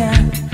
yeah.